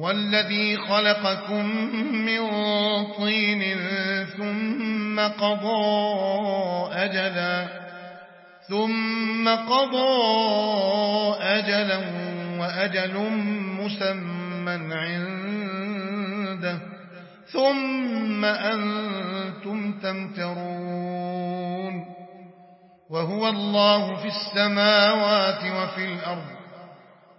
والذي خلقكم من طين ثم قضى أجلا ثم قضى أجلا وأجل مسمى عنده ثم أنتم تمترون. وهو الله في السماوات وفي الأرض.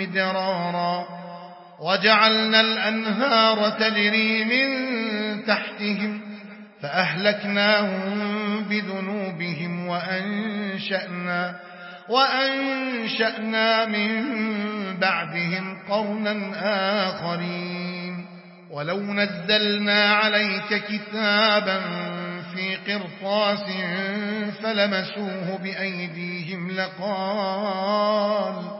مدرارا وجعلنا الأنهار تجري من تحتهم فأهلكناهم بذنوبهم وأنشأنا, وأنشأنا من بعدهم قرنا آخرين. ولو نزلنا عليك كتابا في قرطاس فلمسوه بأيديهم لقال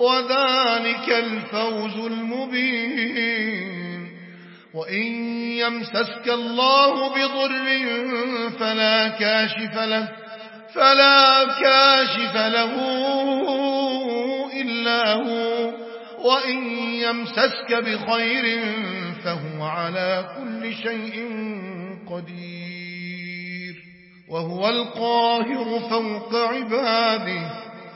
وذلك الفوز المبين. وإن يمسسك الله بضر فلا كاشف له فلا كاشف له إلا هو. وإن يمسسك بخير فهو على كل شيء قدير. وهو القاهر فوق عباده.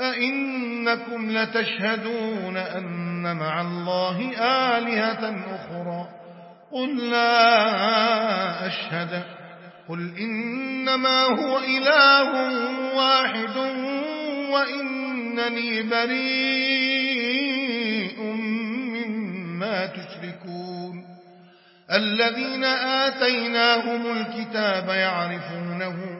أئنكم لتشهدون أن مع الله آلهة أخرى. قل لا أشهد. قل إنما هو إله واحد وإنني بريء مما تشركون. الذين آتيناهم الكتاب يعرفونه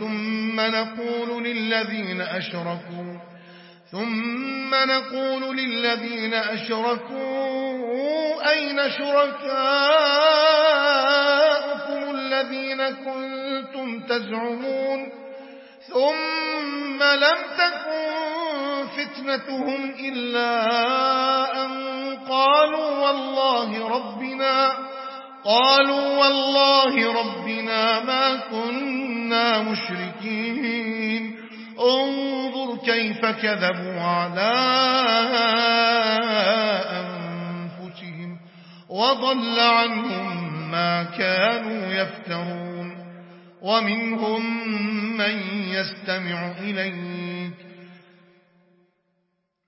ثم نقول للذين أشركوا ثم نقول للذين أشركوا أين شركاؤكم الذين كنتم تزعمون؟ ثم لم تكن فتنتهم إلا أن قالوا والله ربنا قالوا والله ربنا ما كنا مشركين. انظر كيف كذبوا على أنفسهم وضل عنهم ما كانوا يفترون. ومنهم من يستمع إليك.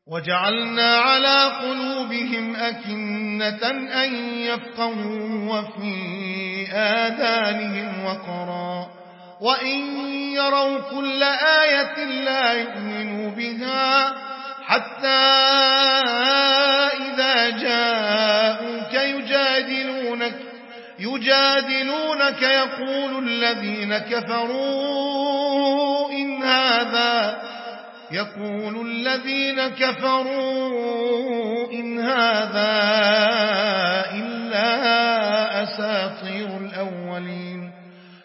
وجعلنا على قلوبهم أكنة أن يفقهوا وفي آذانهم وقرا. وإن يروا كل آية لا يؤمنوا بها حتى إذا جاءوك يجادلونك يجادلونك يقول الذين كفروا إن هذا يقول الذين كفروا إن هذا إلا أساطير الأولين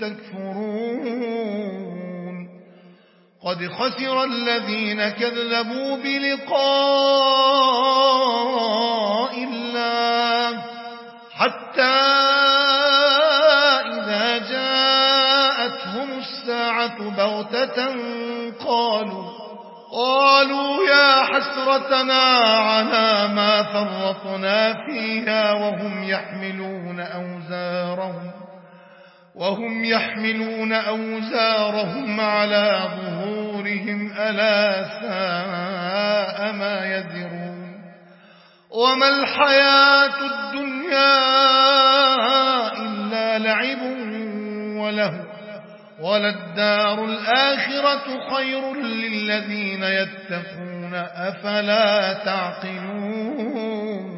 تكفرون. قد خسر الذين كذبوا بلقاء الله حتى إذا جاءتهم الساعة بغتة قالوا قالوا يا حسرتنا على ما فرطنا فيها وهم يحملون أوزارهم. وهم يحملون أوزارهم على ظهورهم ألا ساء ما يذرون. وما الحياة الدنيا إلا لعب وله وللدار الآخرة خير للذين يتقون. أفلا تعقلون؟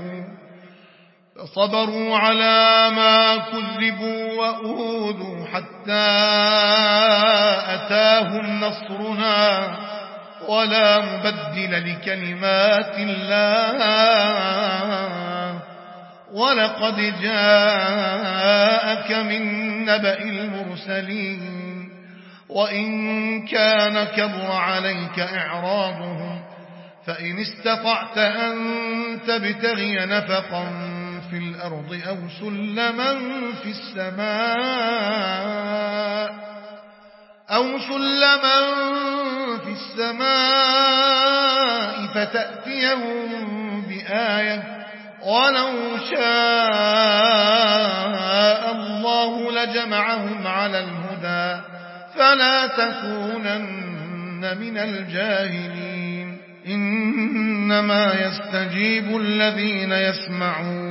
فصبروا على ما كذبوا وأوذوا حتى أتاهم نصرنا ولا مبدل لكلمات الله. ولقد جاءك من نبأ المرسلين وإن كان كبر عليك إعراضهم فإن استطعت أن تبتغي نفقا في الأرض أو سلما في السماء أو سلما في السماء فتأتيهم بآية ولو شاء الله لجمعهم على الهدى فلا تكونن من الجاهلين إنما يستجيب الذين يسمعون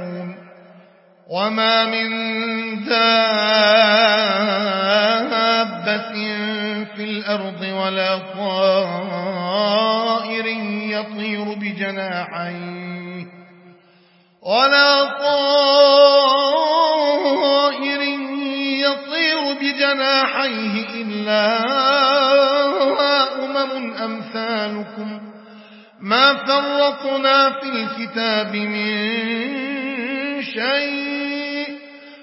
وما من دابة في الأرض ولا طائر يطير بجناحيه ولا طائر يطير بجناحيه إلا أمم أمثالكم ما فرطنا في الكتاب من شيء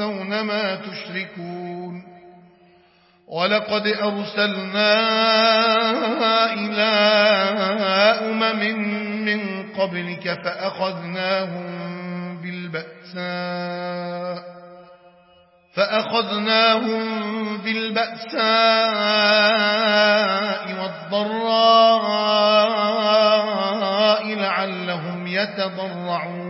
وتنسون ما تشركون ولقد أرسلنا إلى أمم من قبلك فأخذناهم بالبأساء فأخذناهم بالبأساء والضراء لعلهم يتضرعون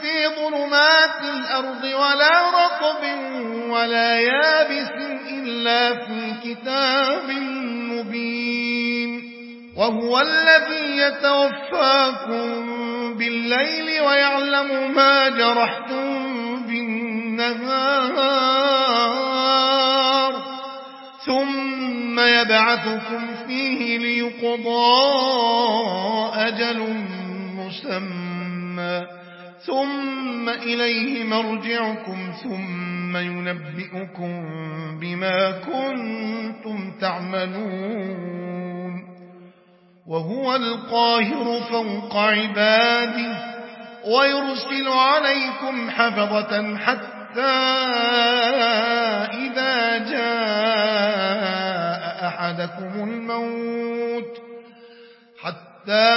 في ظلمات الأرض ولا رطب ولا يابس إلا في كتاب مبين. وهو الذي يتوفاكم بالليل ويعلم ما جرحتم بالنهار. ثم يبعثكم فيه ليقضى أجل مسمى. ثم إليه مرجعكم ثم ينبئكم بما كنتم تعملون. وهو القاهر فوق عباده ويرسل عليكم حفظة حتى إذا جاء أحدكم الموت حتى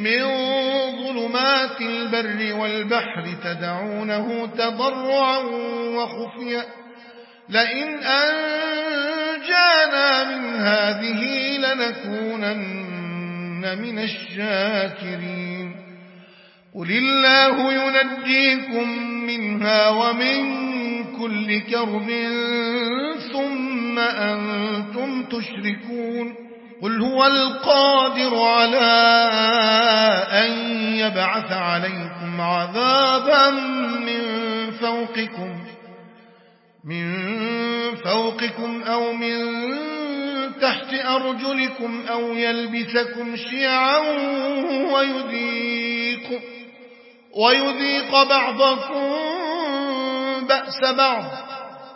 من ظلمات البر والبحر تدعونه تضرعا وخفيا. لئن أنجانا من هذه لنكونن من الشاكرين. قل الله ينجيكم منها ومن كل كرب ثم أنتم تشركون. قل هو القادر على أن يبعث عليكم عذابا من فوقكم من فوقكم أو من تحت أرجلكم أو يلبسكم شيعا ويذيق, ويذيق بعضكم بأس بعض.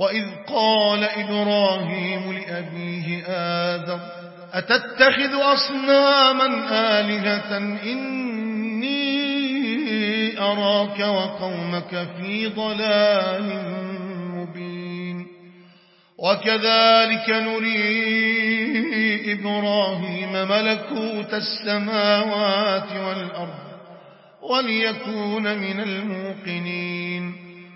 وإذ قال إبراهيم لأبيه آذر أتتخذ أصناما آلهة؟ إني أراك وقومك في ضلال مبين. وكذلك نري إبراهيم ملكوت السماوات والأرض وليكون من الموقنين.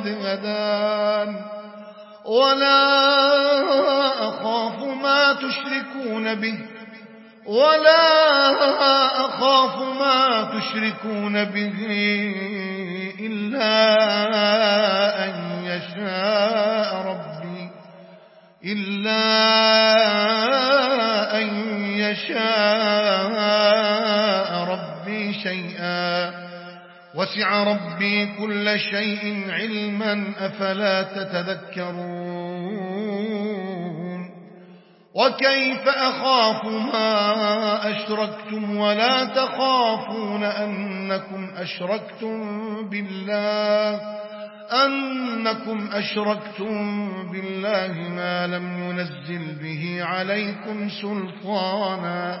وقد هدان ولا أخاف ما تشركون به. ولا أخاف ما تشركون به إلا أن يشاء ربي. إلا أن يشاء وسع ربي كل شيء علما أفلا تتذكرون وكيف أخاف ما أشركتم ولا تخافون أنكم أشركتم بالله أنكم أشركتم بالله ما لم ينزل به عليكم سلطانا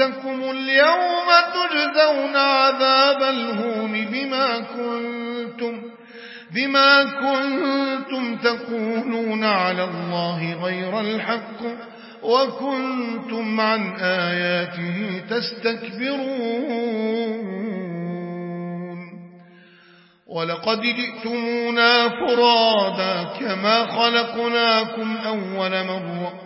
أنفسكم اليوم تجزون عذاب الهون بما كنتم بما كنتم تقولون على الله غير الحق وكنتم عن آياته تستكبرون. ولقد جئتمونا فرادا كما خلقناكم أول مرة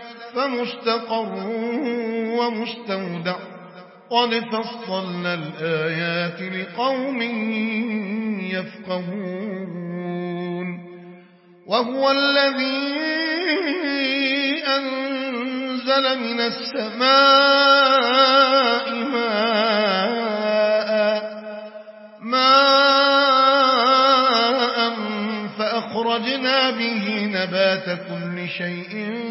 فمستقر ومستودع. قد فصلنا الآيات لقوم يفقهون. وهو الذي أنزل من السماء ماء ماء فأخرجنا به نبات كل شيء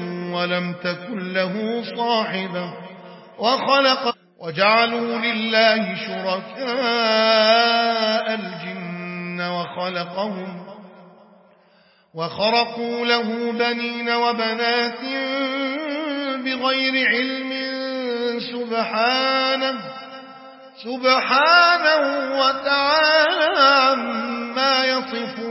ولم تكن له صاحبة وخلق وجعلوا لله شركاء الجن وخلقهم وخرقوا له بنين وبنات بغير علم سبحانه سبحانه وتعالى عما يصفون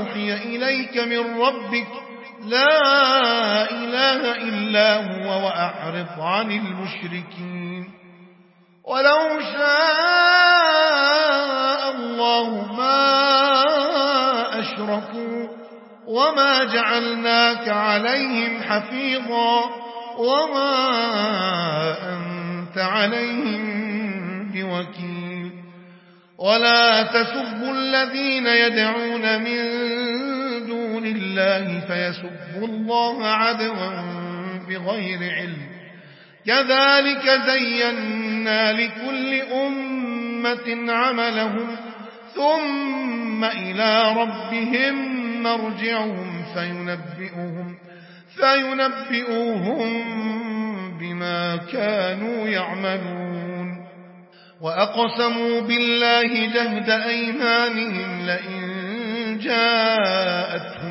إليك من ربك لا إله إلا هو وأعرض عن المشركين. ولو شاء الله ما أشركوا وما جعلناك عليهم حفيظا وما أنت عليهم بوكيل. ولا تسبوا الذين يدعون من الله فيسبوا الله عدوا بغير علم. كذلك زينا لكل أمة عملهم ثم إلى ربهم مرجعهم فينبئهم فينبئهم بما كانوا يعملون. وأقسموا بالله جهد أيمانهم لئن جاءتهم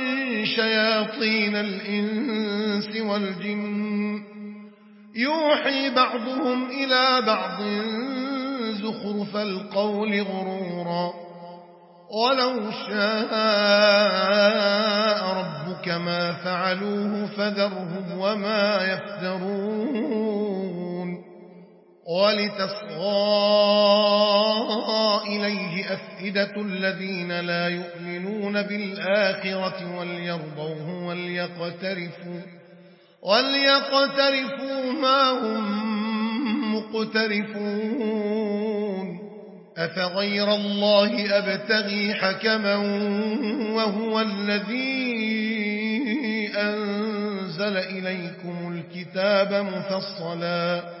شياطين الإنس والجن. يوحي بعضهم إلى بعض زخرف القول غرورا. ولو شاء ربك ما فعلوه فذرهم وما يفترون. ولتصغى إليه أفئدة الذين لا يؤمنون بالآخرة وليرضوه وليقترفوا وليقترفوا ما هم مقترفون أفغير الله أبتغي حكما وهو الذي أنزل إليكم الكتاب مفصلا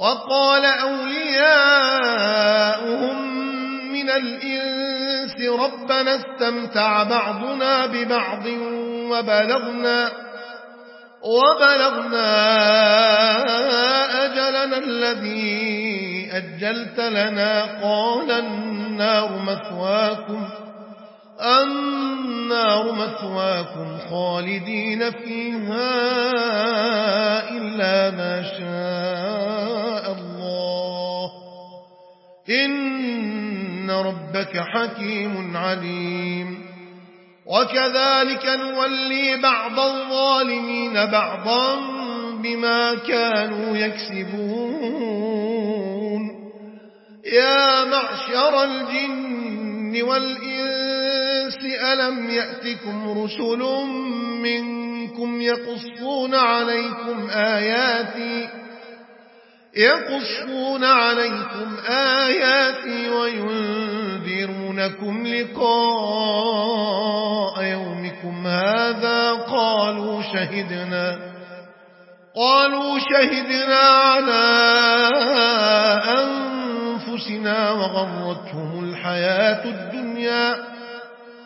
وقال أولياؤهم من الإنس ربنا استمتع بعضنا ببعض وبلغنا وبلغنا أجلنا الذي أجلت لنا قال النار مثواكم النار مثواكم خالدين فيها إلا ما شاء الله. إن ربك حكيم عليم. وكذلك نولي بعض الظالمين بعضا بما كانوا يكسبون. يا معشر الجن والإنس ألم يأتكم رسل منكم يقصون عليكم آياتي يقصون عليكم آياتي وينذرونكم لقاء يومكم هذا قالوا شهدنا قالوا شهدنا على أنفسنا وغرتهم الحياة الدنيا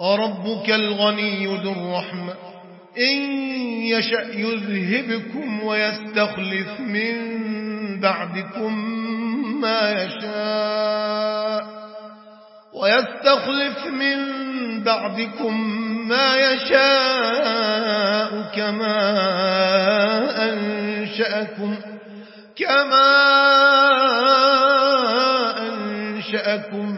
وربك الغني ذو الرحمة. إن يشأ يذهبكم ويستخلف من بعدكم ما يشاء. ويستخلف من بعدكم ما يشاء كما أنشأكم كما أنشأكم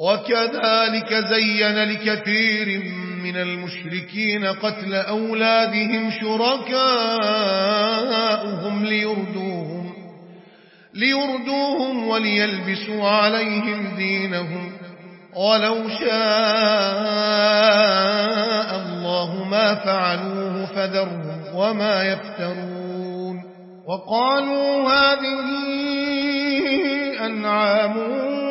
وكذلك زين لكثير من المشركين قتل أولادهم شركاؤهم ليردوهم ليردوهم وليلبسوا عليهم دينهم. ولو شاء الله ما فعلوه فذرهم وما يفترون. وقالوا هذه أنعام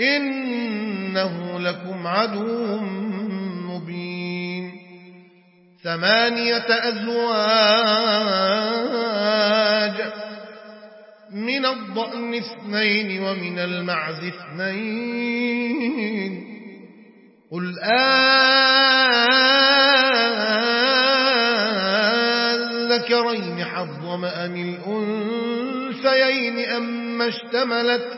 إنه لكم عدو مبين. ثمانية أزواج من الضأن اثنين ومن المعز اثنين. قل آذكرين حظم أم الأنثيين أم اشتملت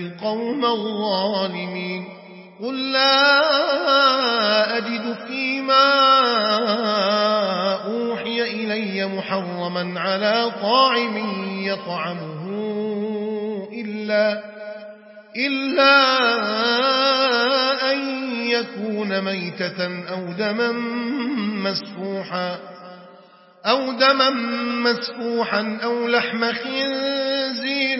القوم الظالمين. قل لا أجد فيما أوحي إلي محرما على طاعم يطعمه إلا, إلا أن يكون ميتة أو دما مسفوحا أو دما مسفوحا أو لحم خنزير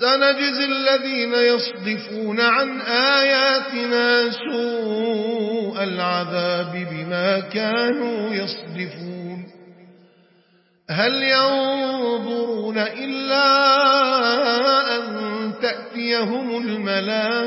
سنجزي الذين يصدفون عن آياتنا سوء العذاب بما كانوا يصدفون. هل ينظرون إلا أن تأتيهم الملائكة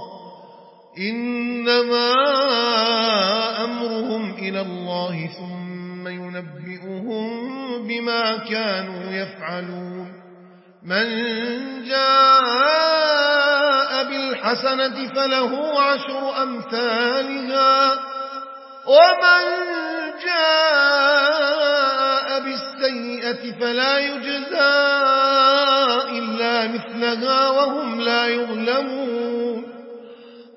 إنما أمرهم إلى الله ثم ينبئهم بما كانوا يفعلون. من جاء بالحسنة فله عشر أمثالها. ومن جاء بالسيئة فلا يجزى إلا مثلها وهم لا يظلمون.